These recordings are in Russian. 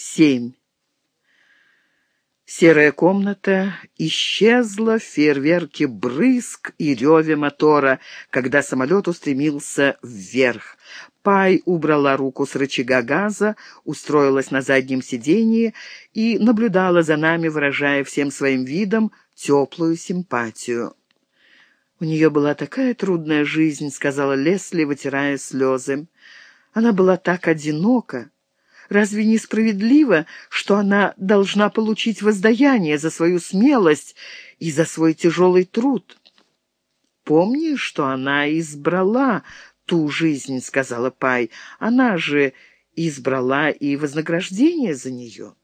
Семь. Серая комната исчезла в фейерверке брызг и реве мотора, когда самолет устремился вверх. Пай убрала руку с рычага газа, устроилась на заднем сиденье и наблюдала за нами, выражая всем своим видом теплую симпатию. «У нее была такая трудная жизнь», — сказала Лесли, вытирая слезы. «Она была так одинока». Разве несправедливо, что она должна получить воздаяние за свою смелость и за свой тяжелый труд? «Помни, что она избрала ту жизнь», — сказала Пай. «Она же избрала и вознаграждение за нее».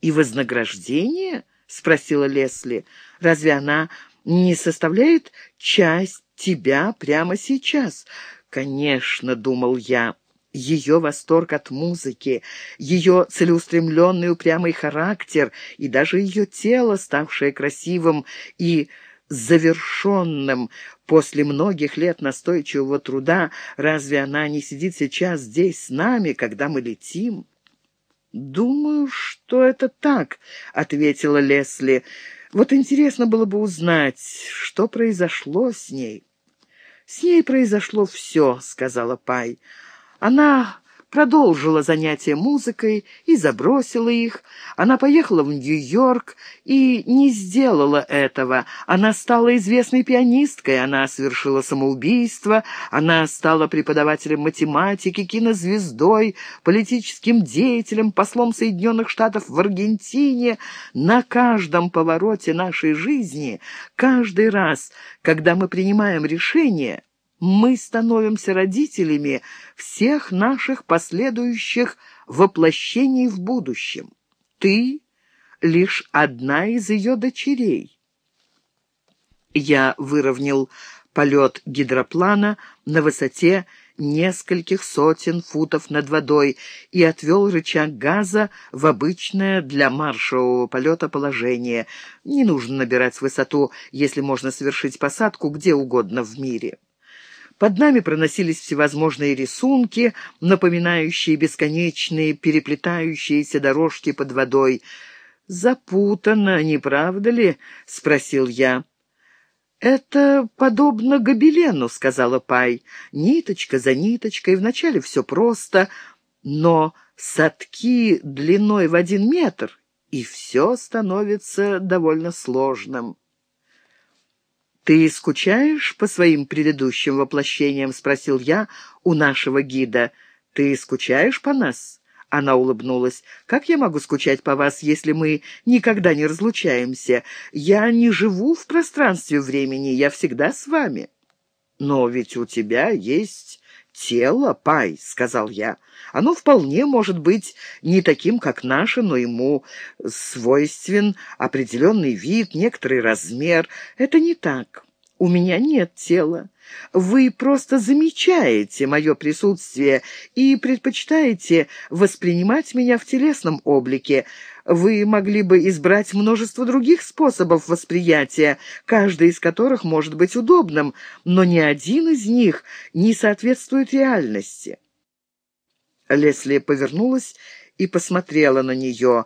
«И вознаграждение?» — спросила Лесли. «Разве она не составляет часть тебя прямо сейчас?» «Конечно», — думал я, — ее восторг от музыки, ее целеустремленный упрямый характер и даже ее тело, ставшее красивым и завершенным после многих лет настойчивого труда, разве она не сидит сейчас здесь с нами, когда мы летим? «Думаю, что это так», — ответила Лесли. «Вот интересно было бы узнать, что произошло с ней». «С ней произошло все», — сказала Пай. Она продолжила занятия музыкой и забросила их. Она поехала в Нью-Йорк и не сделала этого. Она стала известной пианисткой, она совершила самоубийство, она стала преподавателем математики, кинозвездой, политическим деятелем, послом Соединенных Штатов в Аргентине. На каждом повороте нашей жизни, каждый раз, когда мы принимаем решение, мы становимся родителями всех наших последующих воплощений в будущем. Ты — лишь одна из ее дочерей. Я выровнял полет гидроплана на высоте нескольких сотен футов над водой и отвел рычаг газа в обычное для маршевого полета положение. Не нужно набирать высоту, если можно совершить посадку где угодно в мире. Под нами проносились всевозможные рисунки, напоминающие бесконечные переплетающиеся дорожки под водой. «Запутанно, не правда ли?» — спросил я. «Это подобно гобелену», — сказала Пай. «Ниточка за ниточкой, вначале все просто, но садки длиной в один метр, и все становится довольно сложным». «Ты скучаешь по своим предыдущим воплощениям?» — спросил я у нашего гида. «Ты скучаешь по нас?» Она улыбнулась. «Как я могу скучать по вас, если мы никогда не разлучаемся? Я не живу в пространстве времени, я всегда с вами». «Но ведь у тебя есть тело, Пай», — сказал я. «Оно вполне может быть не таким, как наше, но ему свойствен определенный вид, некоторый размер. Это не так. У меня нет тела. Вы просто замечаете мое присутствие и предпочитаете воспринимать меня в телесном облике. Вы могли бы избрать множество других способов восприятия, каждый из которых может быть удобным, но ни один из них не соответствует реальности. Лесли повернулась и посмотрела на нее.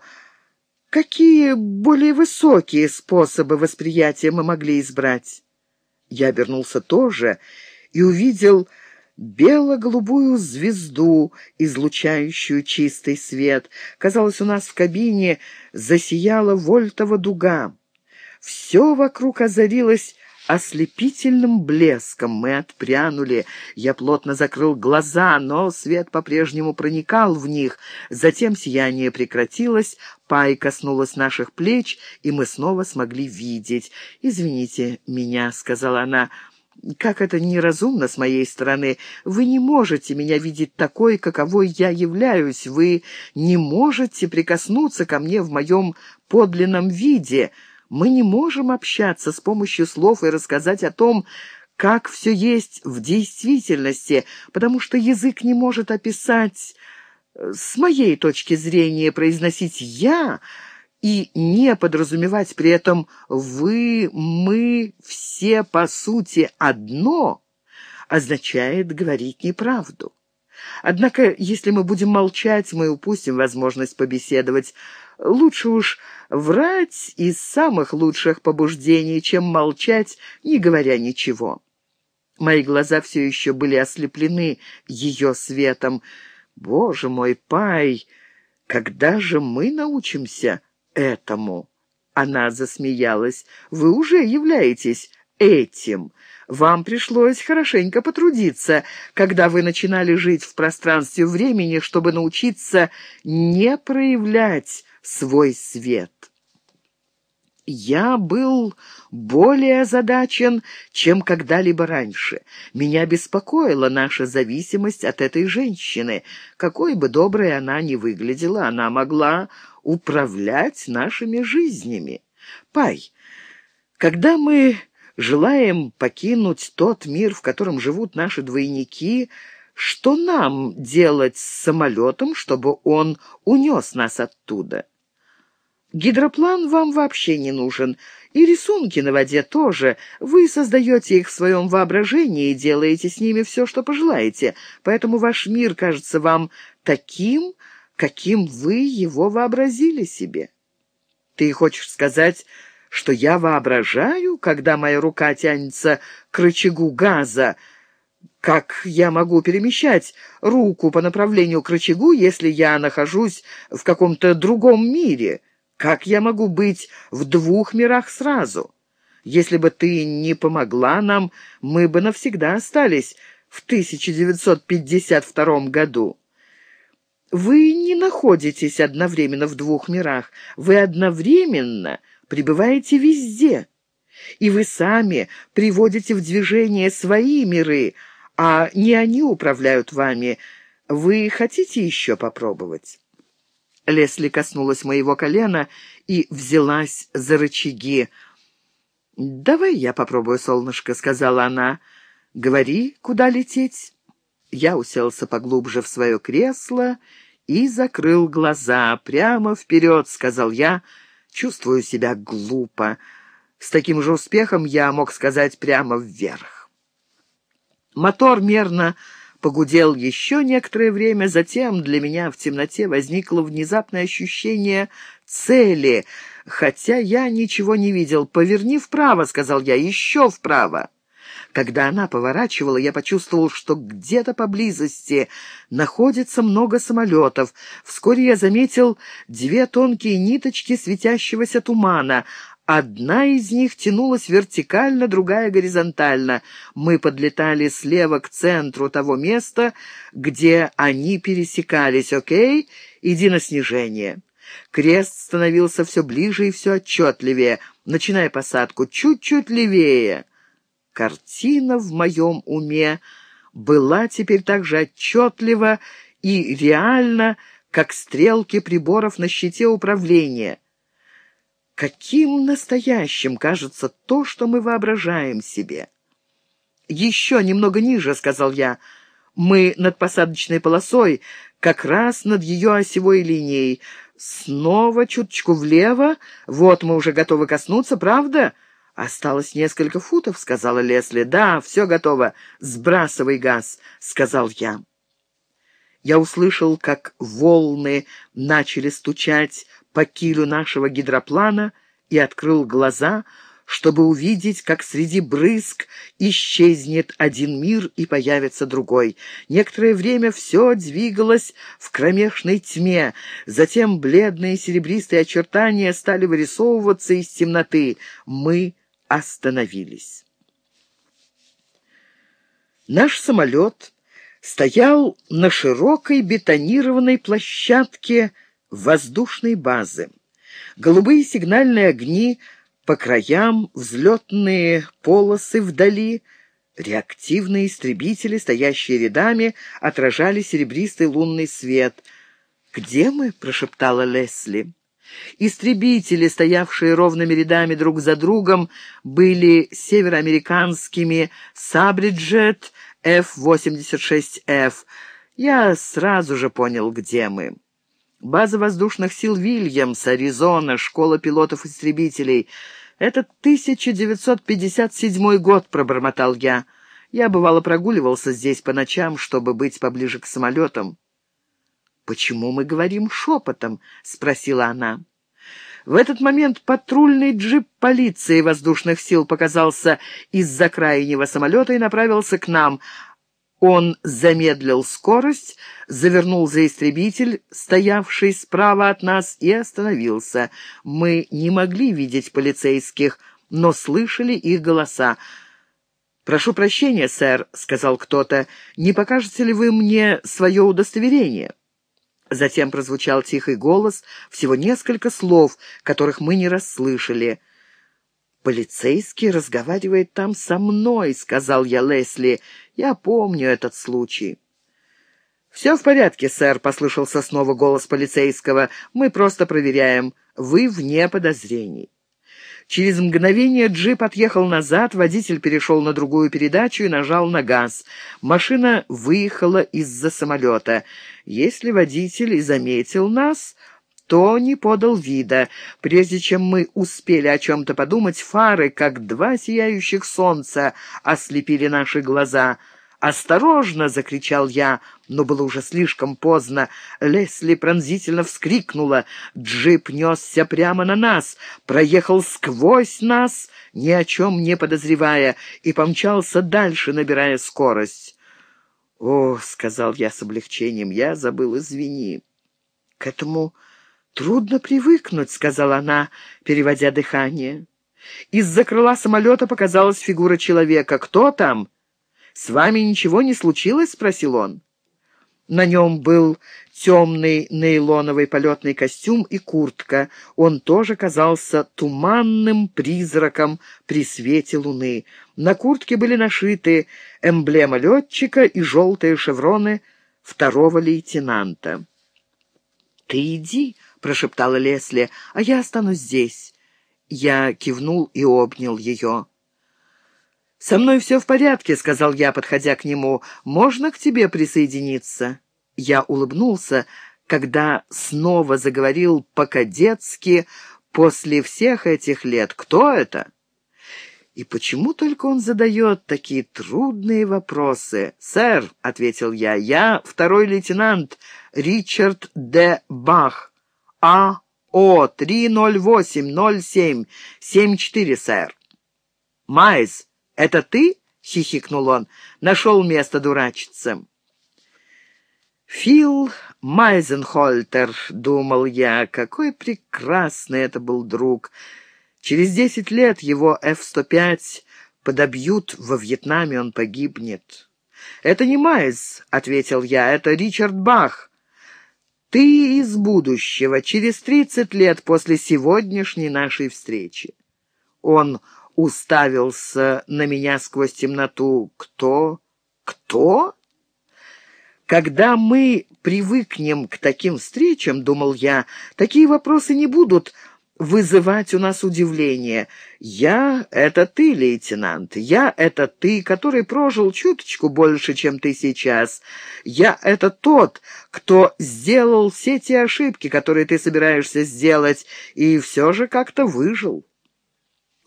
«Какие более высокие способы восприятия мы могли избрать?» Я обернулся тоже и увидел бело-голубую звезду, излучающую чистый свет. Казалось, у нас в кабине засияла вольтова дуга. Все вокруг озарилось ослепительным блеском. Мы отпрянули. Я плотно закрыл глаза, но свет по-прежнему проникал в них. Затем сияние прекратилось, Пай коснулась наших плеч, и мы снова смогли видеть. «Извините меня», — сказала она, — «как это неразумно с моей стороны. Вы не можете меня видеть такой, каковой я являюсь. Вы не можете прикоснуться ко мне в моем подлинном виде». Мы не можем общаться с помощью слов и рассказать о том, как все есть в действительности, потому что язык не может описать, э, с моей точки зрения, произносить «я» и не подразумевать при этом «вы», «мы», «все» по сути «одно» означает говорить неправду. Однако, если мы будем молчать, мы упустим возможность побеседовать. Лучше уж врать из самых лучших побуждений, чем молчать, не говоря ничего. Мои глаза все еще были ослеплены ее светом. «Боже мой, Пай, когда же мы научимся этому?» Она засмеялась. «Вы уже являетесь этим. Вам пришлось хорошенько потрудиться, когда вы начинали жить в пространстве времени, чтобы научиться не проявлять свой свет. Я был более озадачен, чем когда-либо раньше. Меня беспокоила наша зависимость от этой женщины. Какой бы доброй она ни выглядела, она могла управлять нашими жизнями. Пай, когда мы желаем покинуть тот мир, в котором живут наши двойники, что нам делать с самолетом, чтобы он унес нас оттуда? Гидроплан вам вообще не нужен, и рисунки на воде тоже. Вы создаете их в своем воображении и делаете с ними все, что пожелаете, поэтому ваш мир кажется вам таким, каким вы его вообразили себе. Ты хочешь сказать, что я воображаю, когда моя рука тянется к рычагу газа, как я могу перемещать руку по направлению к рычагу, если я нахожусь в каком-то другом мире?» Как я могу быть в двух мирах сразу? Если бы ты не помогла нам, мы бы навсегда остались в 1952 году. Вы не находитесь одновременно в двух мирах. Вы одновременно пребываете везде. И вы сами приводите в движение свои миры, а не они управляют вами. Вы хотите еще попробовать?» Лесли коснулась моего колена и взялась за рычаги. «Давай я попробую, солнышко», — сказала она. «Говори, куда лететь?» Я уселся поглубже в свое кресло и закрыл глаза. «Прямо вперед», — сказал я. «Чувствую себя глупо. С таким же успехом я мог сказать прямо вверх». Мотор мерно погудел еще некоторое время, затем для меня в темноте возникло внезапное ощущение цели, хотя я ничего не видел. «Поверни вправо», — сказал я, — «еще вправо». Когда она поворачивала, я почувствовал, что где-то поблизости находится много самолетов. Вскоре я заметил две тонкие ниточки светящегося тумана. Одна из них тянулась вертикально, другая горизонтально. Мы подлетали слева к центру того места, где они пересекались. «Окей, иди на снижение». Крест становился все ближе и все отчетливее, начиная посадку чуть-чуть левее. Картина в моем уме была теперь так же отчетлива и реальна, как стрелки приборов на щите управления — Каким настоящим кажется то, что мы воображаем себе? «Еще немного ниже», — сказал я. «Мы над посадочной полосой, как раз над ее осевой линией. Снова чуточку влево. Вот мы уже готовы коснуться, правда?» «Осталось несколько футов», — сказала Лесли. «Да, все готово. Сбрасывай газ», — сказал я. Я услышал, как волны начали стучать по килю нашего гидроплана и открыл глаза, чтобы увидеть, как среди брызг исчезнет один мир и появится другой. Некоторое время все двигалось в кромешной тьме, затем бледные серебристые очертания стали вырисовываться из темноты. Мы остановились. Наш самолет стоял на широкой бетонированной площадке воздушной базы. Голубые сигнальные огни по краям, взлетные полосы вдали, реактивные истребители, стоящие рядами, отражали серебристый лунный свет. «Где мы?» — прошептала Лесли. Истребители, стоявшие ровными рядами друг за другом, были североамериканскими «Сабриджет» F-86F. Я сразу же понял, где мы. База воздушных сил Вильямс, Аризона, школа пилотов-истребителей. Это 1957 год, пробормотал я. Я, бывало, прогуливался здесь по ночам, чтобы быть поближе к самолетам. «Почему мы говорим шепотом?» — спросила она. В этот момент патрульный джип полиции воздушных сил показался из-за крайнего самолета и направился к нам. Он замедлил скорость, завернул за истребитель, стоявший справа от нас, и остановился. Мы не могли видеть полицейских, но слышали их голоса. «Прошу прощения, сэр», — сказал кто-то, — «не покажете ли вы мне свое удостоверение?» Затем прозвучал тихий голос, всего несколько слов, которых мы не расслышали. «Полицейский разговаривает там со мной», — сказал я Лесли. «Я помню этот случай». «Все в порядке, сэр», — послышался снова голос полицейского. «Мы просто проверяем. Вы вне подозрений». Через мгновение джип отъехал назад, водитель перешел на другую передачу и нажал на газ. Машина выехала из-за самолета. Если водитель и заметил нас, то не подал вида. Прежде чем мы успели о чем-то подумать, фары, как два сияющих солнца, ослепили наши глаза — «Осторожно!» — закричал я, но было уже слишком поздно. Лесли пронзительно вскрикнула. Джип несся прямо на нас, проехал сквозь нас, ни о чем не подозревая, и помчался дальше, набирая скорость. «О!» — сказал я с облегчением. «Я забыл, извини». «К этому трудно привыкнуть», — сказала она, переводя дыхание. Из-за крыла самолета показалась фигура человека. «Кто там?» «С вами ничего не случилось?» — спросил он. На нем был темный нейлоновый полетный костюм и куртка. Он тоже казался туманным призраком при свете луны. На куртке были нашиты эмблема летчика и желтые шевроны второго лейтенанта. «Ты иди», — прошептала Лесли, — «а я останусь здесь». Я кивнул и обнял ее. «Со мной все в порядке», — сказал я, подходя к нему. «Можно к тебе присоединиться?» Я улыбнулся, когда снова заговорил по-кадетски после всех этих лет. «Кто это?» И почему только он задает такие трудные вопросы? «Сэр», — ответил я, — «я второй лейтенант Ричард Д. Бах, АО 308-07-74, сэр». «Майз, «Это ты?» — хихикнул он. «Нашел место дурачиться». «Фил Майзенхольтер», — думал я, — какой прекрасный это был друг. Через десять лет его F-105 подобьют во Вьетнаме, он погибнет. «Это не Майз», — ответил я, — «это Ричард Бах. Ты из будущего, через тридцать лет после сегодняшней нашей встречи». Он уставился на меня сквозь темноту. «Кто? Кто?» Когда мы привыкнем к таким встречам, думал я, такие вопросы не будут вызывать у нас удивление. Я — это ты, лейтенант. Я — это ты, который прожил чуточку больше, чем ты сейчас. Я — это тот, кто сделал все те ошибки, которые ты собираешься сделать, и все же как-то выжил.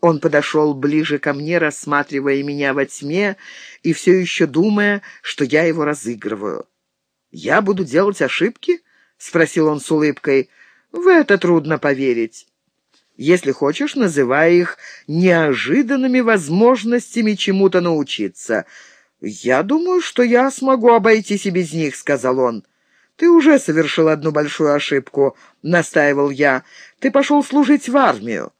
Он подошел ближе ко мне, рассматривая меня во тьме и все еще думая, что я его разыгрываю. «Я буду делать ошибки?» — спросил он с улыбкой. «В это трудно поверить. Если хочешь, называй их неожиданными возможностями чему-то научиться. Я думаю, что я смогу обойтись и без них», — сказал он. «Ты уже совершил одну большую ошибку», — настаивал я. «Ты пошел служить в армию.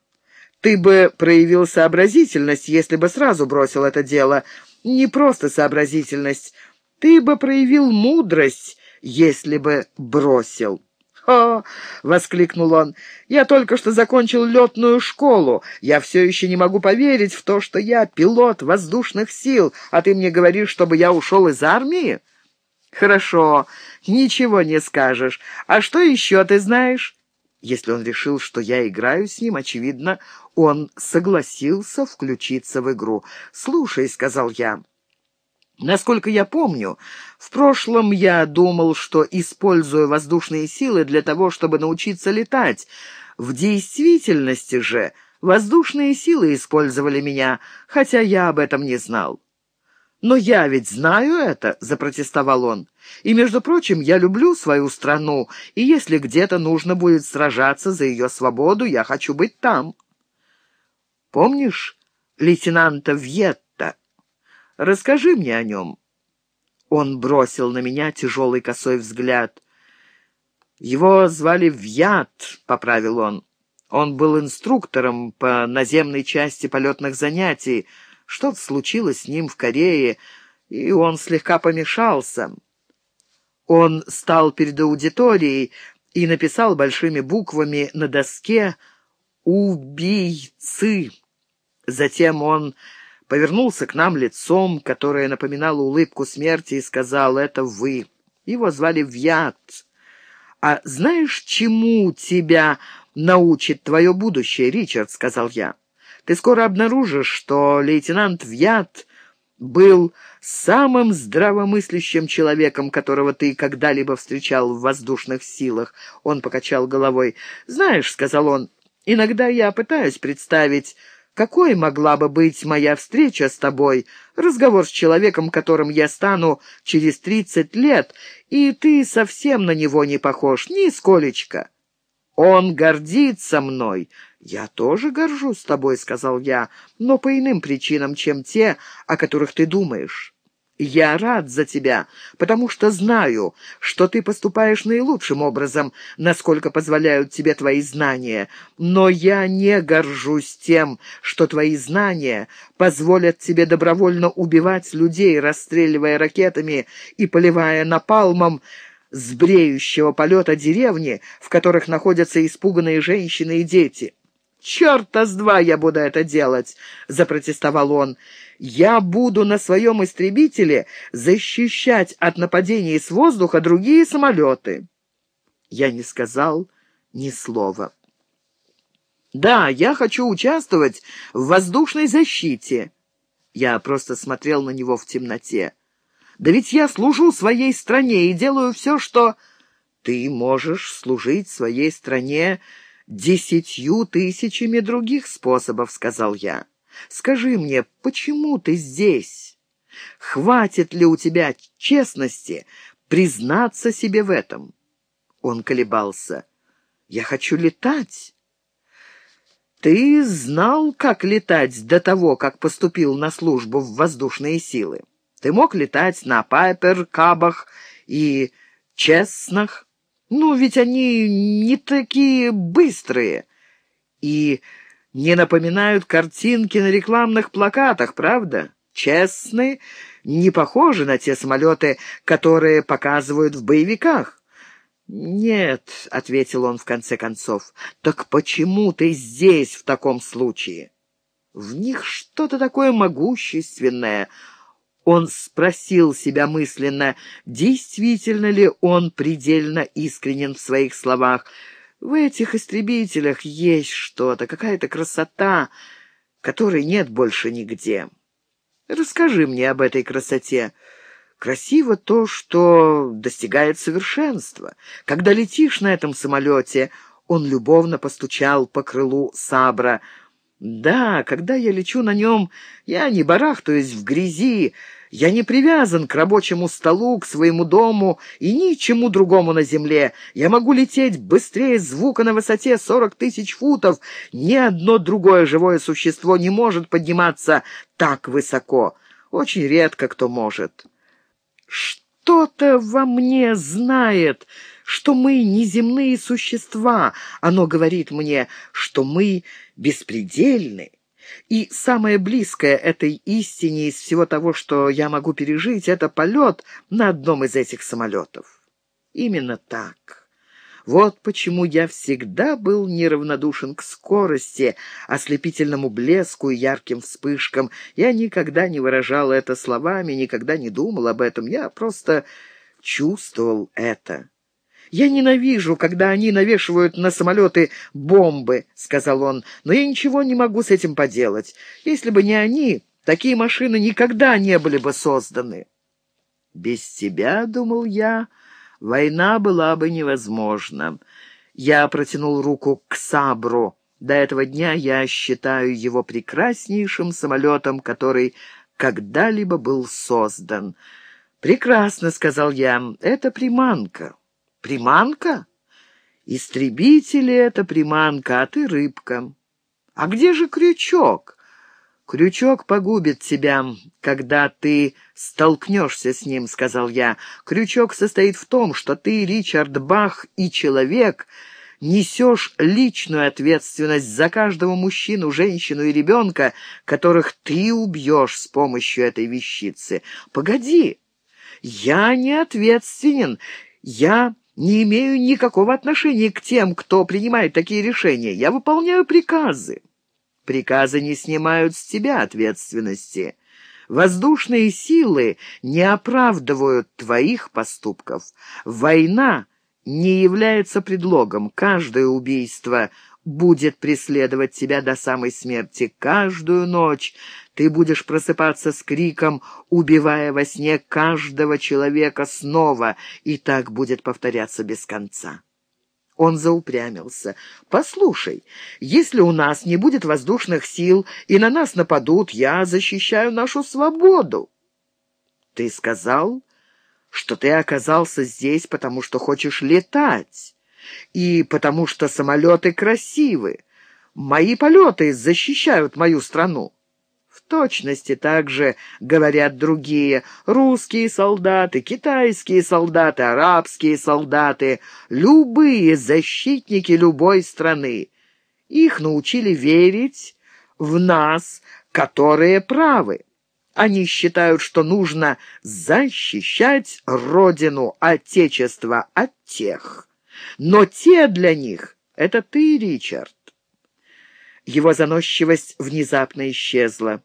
Ты бы проявил сообразительность, если бы сразу бросил это дело. Не просто сообразительность. Ты бы проявил мудрость, если бы бросил. «О!» — воскликнул он. «Я только что закончил летную школу. Я все еще не могу поверить в то, что я пилот воздушных сил, а ты мне говоришь, чтобы я ушел из армии?» «Хорошо, ничего не скажешь. А что еще ты знаешь?» Если он решил, что я играю с ним, очевидно, он согласился включиться в игру. «Слушай», — сказал я, — «насколько я помню, в прошлом я думал, что использую воздушные силы для того, чтобы научиться летать. В действительности же воздушные силы использовали меня, хотя я об этом не знал». «Но я ведь знаю это», — запротестовал он. «И, между прочим, я люблю свою страну, и если где-то нужно будет сражаться за ее свободу, я хочу быть там». «Помнишь лейтенанта Вьетта? Расскажи мне о нем». Он бросил на меня тяжелый косой взгляд. «Его звали Вьят», — поправил он. «Он был инструктором по наземной части полетных занятий, — что-то случилось с ним в Корее, и он слегка помешался. Он стал перед аудиторией и написал большими буквами на доске «Убийцы». Затем он повернулся к нам лицом, которое напоминало улыбку смерти, и сказал «Это вы». Его звали Вьят. «А знаешь, чему тебя научит твое будущее, Ричард?» — сказал я. Ты скоро обнаружишь, что лейтенант Вьят был самым здравомыслящим человеком, которого ты когда-либо встречал в воздушных силах. Он покачал головой. «Знаешь», — сказал он, — «иногда я пытаюсь представить, какой могла бы быть моя встреча с тобой, разговор с человеком, которым я стану через тридцать лет, и ты совсем на него не похож, нисколечко. Он гордится мной, «Я тоже горжусь тобой», — сказал я, — «но по иным причинам, чем те, о которых ты думаешь. Я рад за тебя, потому что знаю, что ты поступаешь наилучшим образом, насколько позволяют тебе твои знания, но я не горжусь тем, что твои знания позволят тебе добровольно убивать людей, расстреливая ракетами и поливая напалмом, с бреющего полета деревни, в которых находятся испуганные женщины и дети. «Черта с два я буду это делать!» — запротестовал он. «Я буду на своем истребителе защищать от нападений с воздуха другие самолеты». Я не сказал ни слова. «Да, я хочу участвовать в воздушной защите». Я просто смотрел на него в темноте. «Да ведь я служу своей стране и делаю все, что...» «Ты можешь служить своей стране...» десятью тысячами других способов», — сказал я. «Скажи мне, почему ты здесь? Хватит ли у тебя честности признаться себе в этом?» Он колебался. «Я хочу летать». «Ты знал, как летать до того, как поступил на службу в воздушные силы? Ты мог летать на Пайпер, Кабах и Честнах?» Ну, ведь они не такие быстрые и не напоминают картинки на рекламных плакатах, правда? Честные, не похожи на те самолеты, которые показывают в боевиках. «Нет», — ответил он в конце концов, — «так почему ты здесь в таком случае?» «В них что-то такое могущественное, он спросил себя мысленно, действительно ли он предельно искренен в своих словах. В этих истребителях есть что-то, какая-то красота, которой нет больше нигде. Расскажи мне об этой красоте. Красиво то, что достигает совершенства. Когда летишь на этом самолете, он любовно постучал по крылу сабра — да, когда я лечу на нем, я не барахтаюсь в грязи, я не привязан к рабочему столу, к своему дому и ничему другому на земле. Я могу лететь быстрее звука на высоте сорок тысяч футов. Ни одно другое живое существо не может подниматься так высоко. Очень редко кто может. Что-то во мне знает, что мы неземные существа. Оно говорит мне, что мы беспредельны. И самое близкое этой истине из всего того, что я могу пережить, это полет на одном из этих самолетов. Именно так. Вот почему я всегда был неравнодушен к скорости, ослепительному блеску и ярким вспышкам. Я никогда не выражал это словами, никогда не думал об этом. Я просто чувствовал это. «Я ненавижу, когда они навешивают на самолеты бомбы», — сказал он, — «но я ничего не могу с этим поделать. Если бы не они, такие машины никогда не были бы созданы». «Без тебя, — думал я, — война была бы невозможна». Я протянул руку к Сабру. До этого дня я считаю его прекраснейшим самолетом, который когда-либо был создан. «Прекрасно», — сказал я, — «это приманка». «Приманка?» «Истребители — это приманка, а ты рыбка». «А где же крючок?» «Крючок погубит тебя, когда ты столкнешься с ним», — сказал я. «Крючок состоит в том, что ты, Ричард Бах и человек, несешь личную ответственность за каждого мужчину, женщину и ребенка, которых ты убьешь с помощью этой вещицы. Погоди, я не ответственен, я не имею никакого отношения к тем, кто принимает такие решения. Я выполняю приказы». Приказы не снимают с тебя ответственности. Воздушные силы не оправдывают твоих поступков. Война не является предлогом. Каждое убийство будет преследовать тебя до самой смерти. Каждую ночь ты будешь просыпаться с криком, убивая во сне каждого человека снова, и так будет повторяться без конца. Он заупрямился. «Послушай, если у нас не будет воздушных сил и на нас нападут, я защищаю нашу свободу». «Ты сказал, что ты оказался здесь, потому что хочешь летать, и потому что самолеты красивы. Мои полеты защищают мою страну» точности так же говорят другие. Русские солдаты, китайские солдаты, арабские солдаты, любые защитники любой страны. Их научили верить в нас, которые правы. Они считают, что нужно защищать Родину, Отечество от тех. Но те для них — это ты, Ричард. Его заносчивость внезапно исчезла.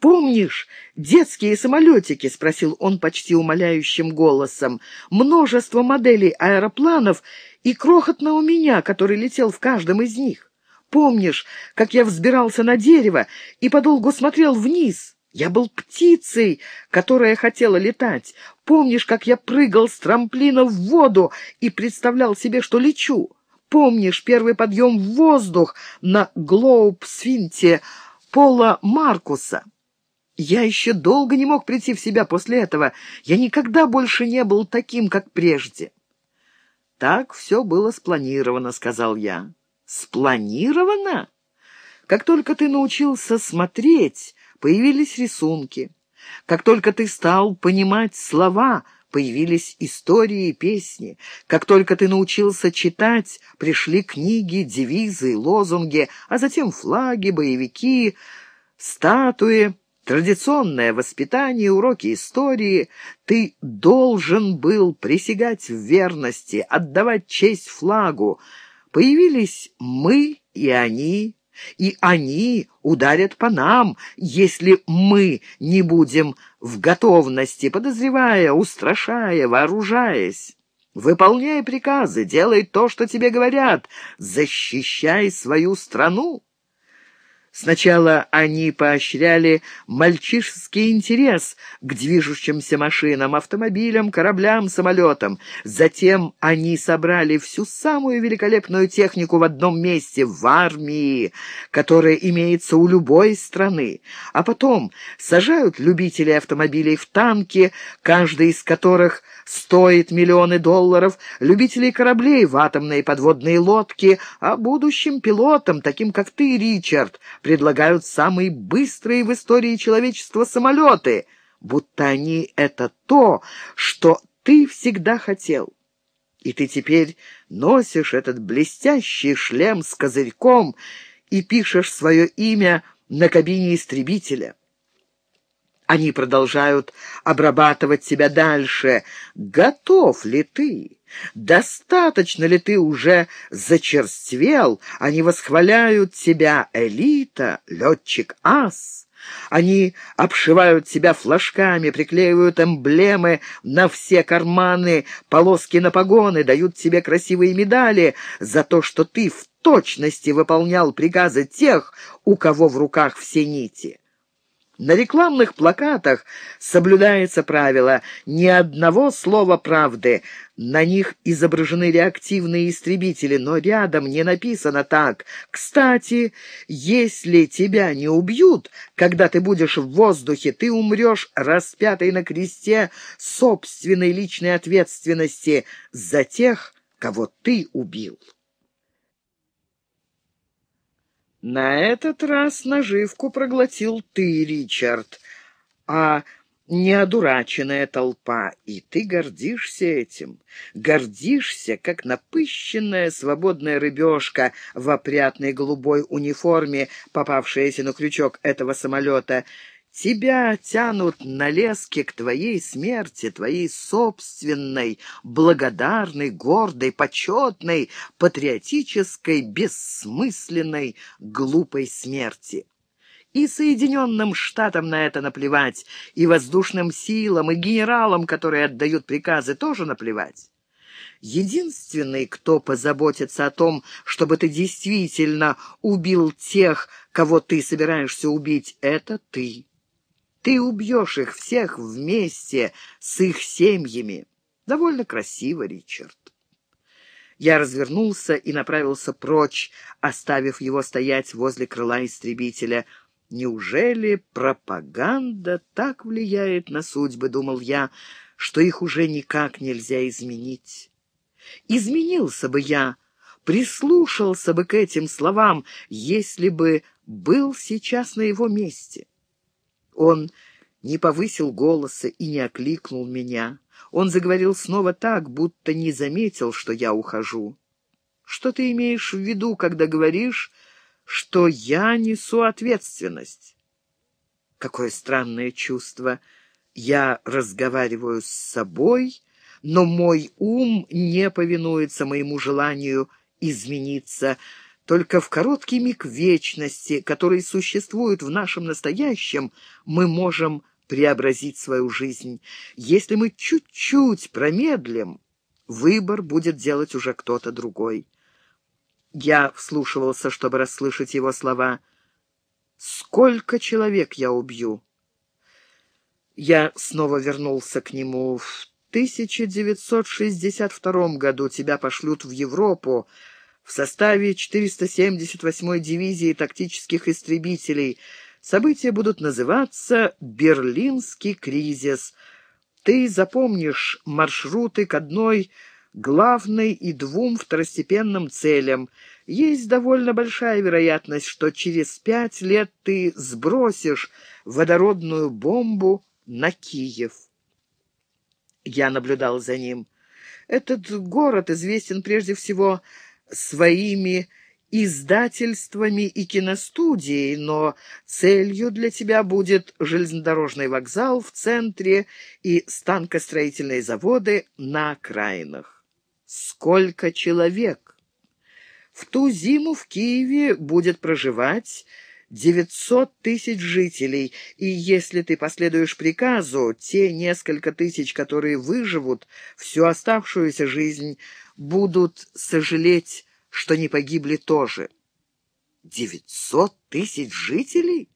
«Помнишь детские самолетики?» — спросил он почти умоляющим голосом. «Множество моделей аэропланов и крохотного меня, который летел в каждом из них. Помнишь, как я взбирался на дерево и подолгу смотрел вниз?» Я был птицей, которая хотела летать. Помнишь, как я прыгал с трамплина в воду и представлял себе, что лечу? Помнишь первый подъем в воздух на Глоуб-свинте Пола Маркуса? Я еще долго не мог прийти в себя после этого. Я никогда больше не был таким, как прежде. «Так все было спланировано», — сказал я. «Спланировано? Как только ты научился смотреть, появились рисунки. Как только ты стал понимать слова, появились истории и песни. Как только ты научился читать, пришли книги, девизы, лозунги, а затем флаги, боевики, статуи». Традиционное воспитание, уроки истории. Ты должен был присягать в верности, отдавать честь флагу. Появились мы и они, и они ударят по нам, если мы не будем в готовности, подозревая, устрашая, вооружаясь. Выполняй приказы, делай то, что тебе говорят, защищай свою страну. Сначала они поощряли мальчишеский интерес к движущимся машинам, автомобилям, кораблям, самолетам. Затем они собрали всю самую великолепную технику в одном месте, в армии, которая имеется у любой страны. А потом сажают любителей автомобилей в танки, каждый из которых стоит миллионы долларов, любителей кораблей в атомные подводные лодки, а будущим пилотам, таким как ты, Ричард, предлагают самые быстрые в истории человечества самолеты, будто они — это то, что ты всегда хотел. И ты теперь носишь этот блестящий шлем с козырьком и пишешь свое имя на кабине истребителя. Они продолжают обрабатывать тебя дальше. Готов ли ты? Достаточно ли ты уже зачерствел? Они восхваляют тебя, элита, летчик-ас. Они обшивают тебя флажками, приклеивают эмблемы на все карманы, полоски на погоны, дают тебе красивые медали за то, что ты в точности выполнял приказы тех, у кого в руках все нити. На рекламных плакатах соблюдается правило ни одного слова правды. На них изображены реактивные истребители, но рядом не написано так. Кстати, если тебя не убьют, когда ты будешь в воздухе, ты умрешь распятый на кресте собственной личной ответственности за тех, кого ты убил. На этот раз наживку проглотил ты, Ричард, а не одураченная толпа, и ты гордишься этим. Гордишься, как напыщенная свободная рыбешка в опрятной голубой униформе, попавшаяся на крючок этого самолета, Тебя тянут на леске к твоей смерти, твоей собственной, благодарной, гордой, почетной, патриотической, бессмысленной, глупой смерти. И Соединенным Штатам на это наплевать, и воздушным силам, и генералам, которые отдают приказы, тоже наплевать. Единственный, кто позаботится о том, чтобы ты действительно убил тех, кого ты собираешься убить, это ты. Ты убьешь их всех вместе с их семьями. Довольно красиво, Ричард. Я развернулся и направился прочь, оставив его стоять возле крыла истребителя. Неужели пропаганда так влияет на судьбы, думал я, что их уже никак нельзя изменить? Изменился бы я, прислушался бы к этим словам, если бы был сейчас на его месте. Он не повысил голоса и не окликнул меня. Он заговорил снова так, будто не заметил, что я ухожу. «Что ты имеешь в виду, когда говоришь, что я несу ответственность?» Какое странное чувство. Я разговариваю с собой, но мой ум не повинуется моему желанию измениться, только в короткий миг вечности, который существует в нашем настоящем, мы можем преобразить свою жизнь. Если мы чуть-чуть промедлим, выбор будет делать уже кто-то другой. Я вслушивался, чтобы расслышать его слова. «Сколько человек я убью?» Я снова вернулся к нему. «В 1962 году тебя пошлют в Европу, в составе 478-й дивизии тактических истребителей. События будут называться «Берлинский кризис». Ты запомнишь маршруты к одной главной и двум второстепенным целям. Есть довольно большая вероятность, что через пять лет ты сбросишь водородную бомбу на Киев. Я наблюдал за ним. Этот город известен прежде всего своими издательствами и киностудией, но целью для тебя будет железнодорожный вокзал в центре и станкостроительные заводы на окраинах. Сколько человек? В ту зиму в Киеве будет проживать 900 тысяч жителей, и если ты последуешь приказу, те несколько тысяч, которые выживут всю оставшуюся жизнь, будут сожалеть, что не погибли тоже. Девятьсот тысяч жителей?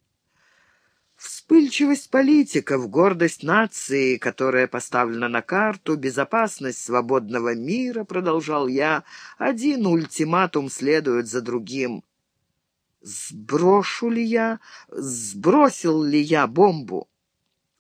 Вспыльчивость политиков, гордость нации, которая поставлена на карту, безопасность свободного мира, продолжал я, один ультиматум следует за другим. Сброшу ли я, сбросил ли я бомбу?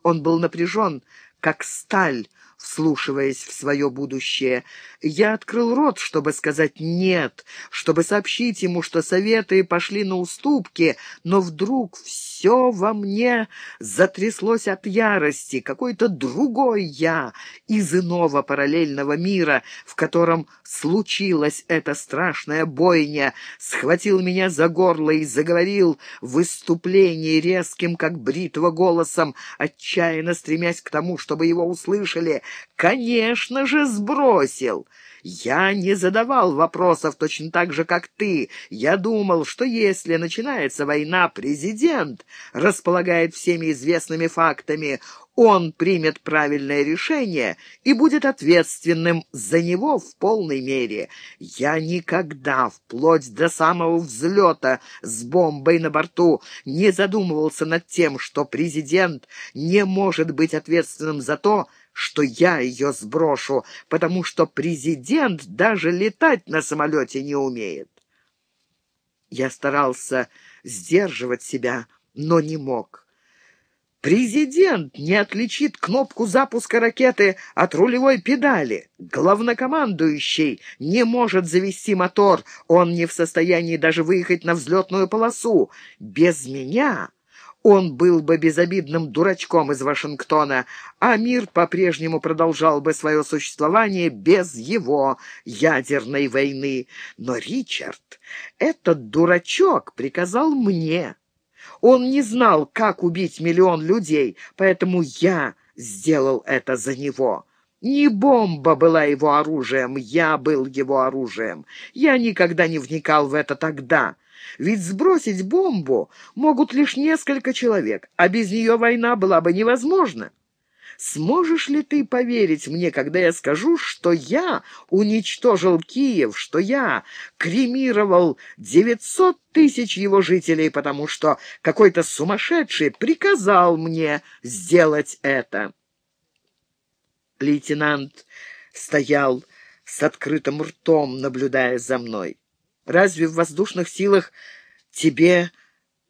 Он был напряжен, как сталь, вслушиваясь в свое будущее. Я открыл рот, чтобы сказать «нет», чтобы сообщить ему, что советы пошли на уступки, но вдруг все во мне затряслось от ярости, какой-то другой я из иного параллельного мира, в котором случилась эта страшная бойня, схватил меня за горло и заговорил в выступлении резким, как бритва, голосом, отчаянно стремясь к тому, чтобы его услышали. «Конечно же сбросил! Я не задавал вопросов точно так же, как ты. Я думал, что если начинается война, президент располагает всеми известными фактами, он примет правильное решение и будет ответственным за него в полной мере. Я никогда, вплоть до самого взлета с бомбой на борту, не задумывался над тем, что президент не может быть ответственным за то, что я ее сброшу, потому что президент даже летать на самолете не умеет. Я старался сдерживать себя, но не мог. Президент не отличит кнопку запуска ракеты от рулевой педали. Главнокомандующий не может завести мотор, он не в состоянии даже выехать на взлетную полосу. Без меня он был бы безобидным дурачком из Вашингтона, а мир по-прежнему продолжал бы свое существование без его ядерной войны. Но Ричард, этот дурачок, приказал мне он не знал, как убить миллион людей, поэтому я сделал это за него. Не бомба была его оружием, я был его оружием. Я никогда не вникал в это тогда. Ведь сбросить бомбу могут лишь несколько человек, а без нее война была бы невозможна. Сможешь ли ты поверить мне, когда я скажу, что я уничтожил Киев, что я кремировал 900 тысяч его жителей, потому что какой-то сумасшедший приказал мне сделать это?» Лейтенант стоял с открытым ртом, наблюдая за мной. «Разве в воздушных силах тебе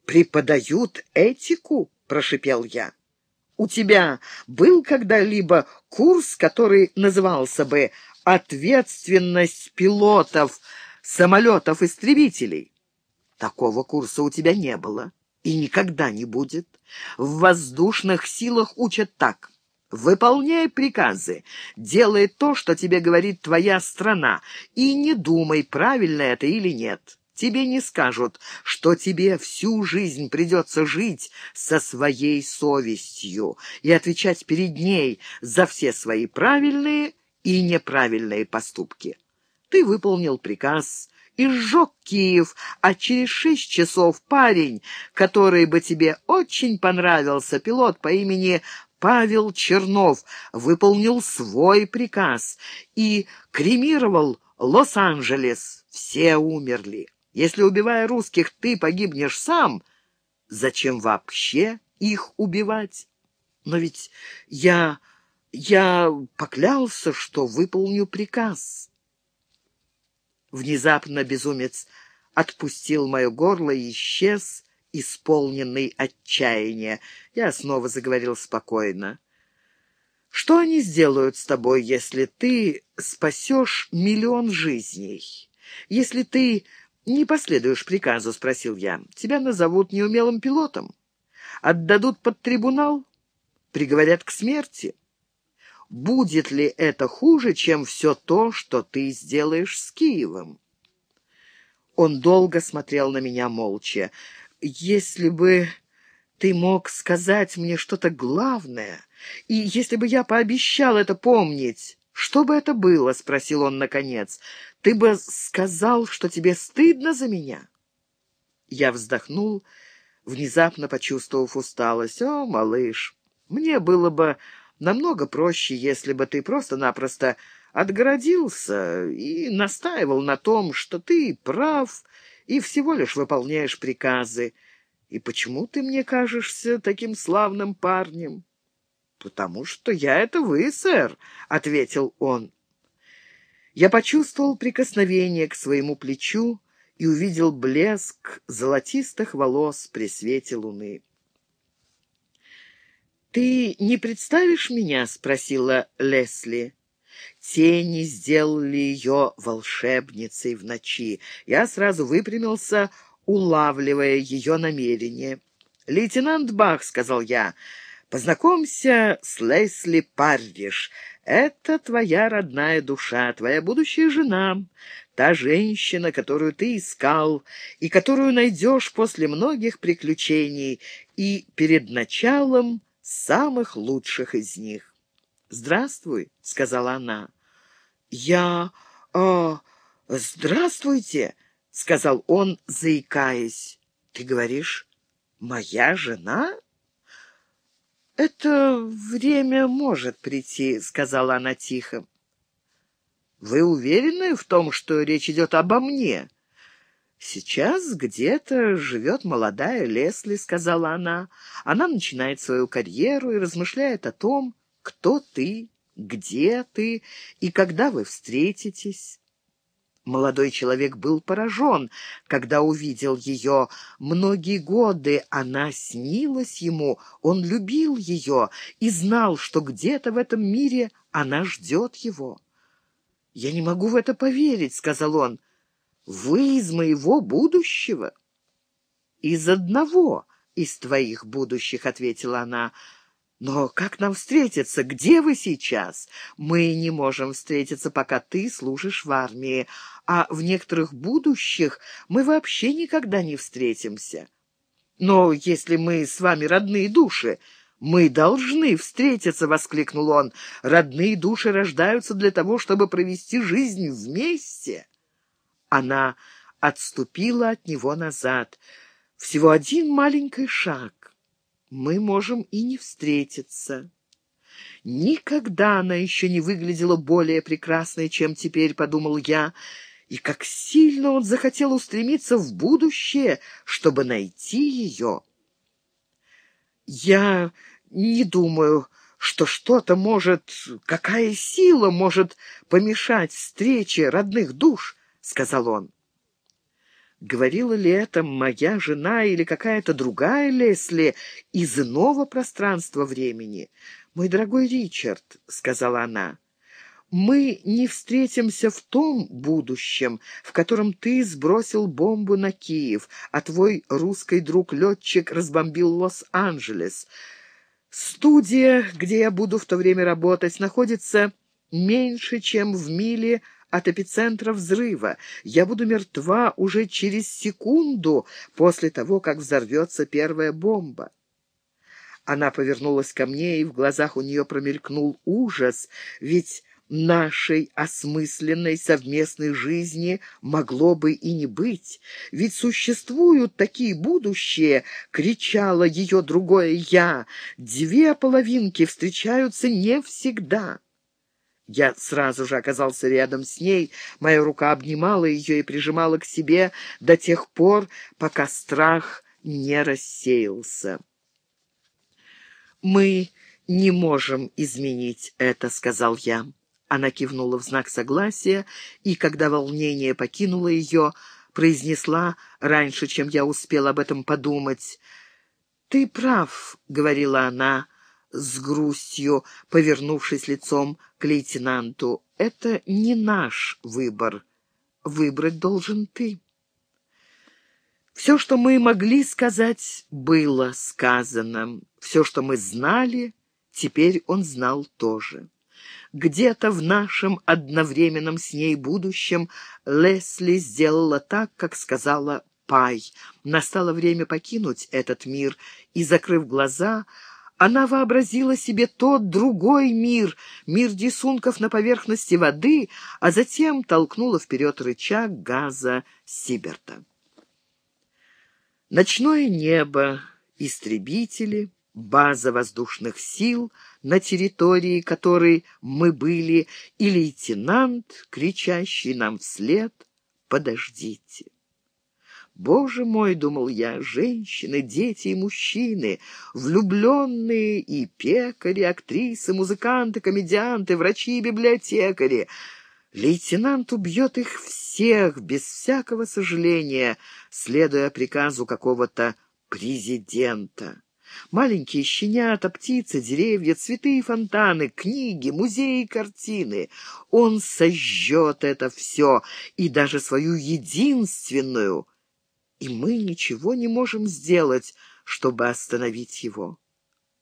преподают этику?» — прошипел я. У тебя был когда-либо курс, который назывался бы «Ответственность пилотов самолетов-истребителей»? Такого курса у тебя не было и никогда не будет. В воздушных силах учат так. Выполняй приказы, делай то, что тебе говорит твоя страна, и не думай, правильно это или нет. Тебе не скажут, что тебе всю жизнь придется жить со своей совестью и отвечать перед ней за все свои правильные и неправильные поступки. Ты выполнил приказ и сжег Киев, а через шесть часов парень, который бы тебе очень понравился, пилот по имени Павел Чернов, выполнил свой приказ и кремировал Лос-Анджелес. Все умерли. Если, убивая русских, ты погибнешь сам, зачем вообще их убивать? Но ведь я... я поклялся, что выполню приказ. Внезапно безумец отпустил мое горло и исчез, исполненный отчаяния. Я снова заговорил спокойно. «Что они сделают с тобой, если ты спасешь миллион жизней? Если ты «Не последуешь приказу?» — спросил я. «Тебя назовут неумелым пилотом. Отдадут под трибунал? Приговорят к смерти? Будет ли это хуже, чем все то, что ты сделаешь с Киевом?» Он долго смотрел на меня молча. «Если бы ты мог сказать мне что-то главное, и если бы я пообещал это помнить...» «Что бы это было?» — спросил он наконец. «Ты бы сказал, что тебе стыдно за меня?» Я вздохнул, внезапно почувствовав усталость. «О, малыш, мне было бы намного проще, если бы ты просто-напросто отгородился и настаивал на том, что ты прав и всего лишь выполняешь приказы. И почему ты мне кажешься таким славным парнем?» «Потому что я — это вы, сэр», — ответил он. Я почувствовал прикосновение к своему плечу и увидел блеск золотистых волос при свете луны. «Ты не представишь меня?» — спросила Лесли. Тени сделали ее волшебницей в ночи. Я сразу выпрямился, улавливая ее намерение. «Лейтенант Бах», — сказал я, — Познакомься с Лесли Парриш. Это твоя родная душа, твоя будущая жена, та женщина, которую ты искал и которую найдешь после многих приключений и перед началом самых лучших из них. «Здравствуй», — сказала она. «Я... «О, здравствуйте!» — сказал он, заикаясь. «Ты говоришь, моя жена?» «Это время может прийти», — сказала она тихо. «Вы уверены в том, что речь идет обо мне?» «Сейчас где-то живет молодая Лесли», — сказала она. «Она начинает свою карьеру и размышляет о том, кто ты, где ты и когда вы встретитесь. Молодой человек был поражен, когда увидел ее. Многие годы она снилась ему, он любил ее и знал, что где-то в этом мире она ждет его. «Я не могу в это поверить», — сказал он. «Вы из моего будущего?» «Из одного из твоих будущих», — ответила она. «Но как нам встретиться? Где вы сейчас? Мы не можем встретиться, пока ты служишь в армии, а в некоторых будущих мы вообще никогда не встретимся. Но если мы с вами родные души, мы должны встретиться!» — воскликнул он. «Родные души рождаются для того, чтобы провести жизнь вместе». Она отступила от него назад. Всего один маленький шаг мы можем и не встретиться. Никогда она еще не выглядела более прекрасной, чем теперь, подумал я, и как сильно он захотел устремиться в будущее, чтобы найти ее. Я не думаю, что что-то может, какая сила может помешать встрече родных душ, — сказал он. Говорила ли это моя жена или какая-то другая Лесли из иного пространства времени? «Мой дорогой Ричард», — сказала она, — «мы не встретимся в том будущем, в котором ты сбросил бомбу на Киев, а твой русский друг-летчик разбомбил Лос-Анджелес. Студия, где я буду в то время работать, находится меньше, чем в миле от эпицентра взрыва. Я буду мертва уже через секунду после того, как взорвется первая бомба. Она повернулась ко мне, и в глазах у нее промелькнул ужас, ведь нашей осмысленной совместной жизни могло бы и не быть. Ведь существуют такие будущие, кричало ее другое «я». Две половинки встречаются не всегда. Я сразу же оказался рядом с ней, моя рука обнимала ее и прижимала к себе до тех пор, пока страх не рассеялся. «Мы не можем изменить это», — сказал я. Она кивнула в знак согласия, и, когда волнение покинуло ее, произнесла раньше, чем я успел об этом подумать. «Ты прав», — говорила она, — с грустью, повернувшись лицом к лейтенанту. «Это не наш выбор. Выбрать должен ты». Все, что мы могли сказать, было сказано. Все, что мы знали, теперь он знал тоже. Где-то в нашем одновременном с ней будущем Лесли сделала так, как сказала Пай. Настало время покинуть этот мир, и, закрыв глаза, она вообразила себе тот другой мир, мир десунков на поверхности воды, а затем толкнула вперед рычаг газа Сиберта. Ночное небо, истребители, база воздушных сил, на территории которой мы были, и лейтенант, кричащий нам вслед «Подождите». Боже мой, думал я, женщины, дети и мужчины, влюбленные и пекари, актрисы, музыканты, комедианты, врачи и библиотекари. Лейтенант убьет их всех без всякого сожаления, следуя приказу какого-то президента. Маленькие щенята, птицы, деревья, цветы и фонтаны, книги, музеи и картины. Он сожжет это все и даже свою единственную и мы ничего не можем сделать, чтобы остановить его.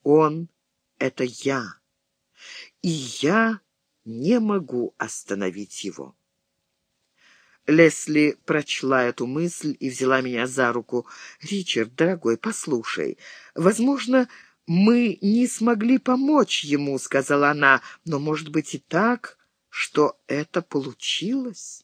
Он — это я, и я не могу остановить его. Лесли прочла эту мысль и взяла меня за руку. «Ричард, дорогой, послушай, возможно, мы не смогли помочь ему», — сказала она, — «но, может быть, и так, что это получилось.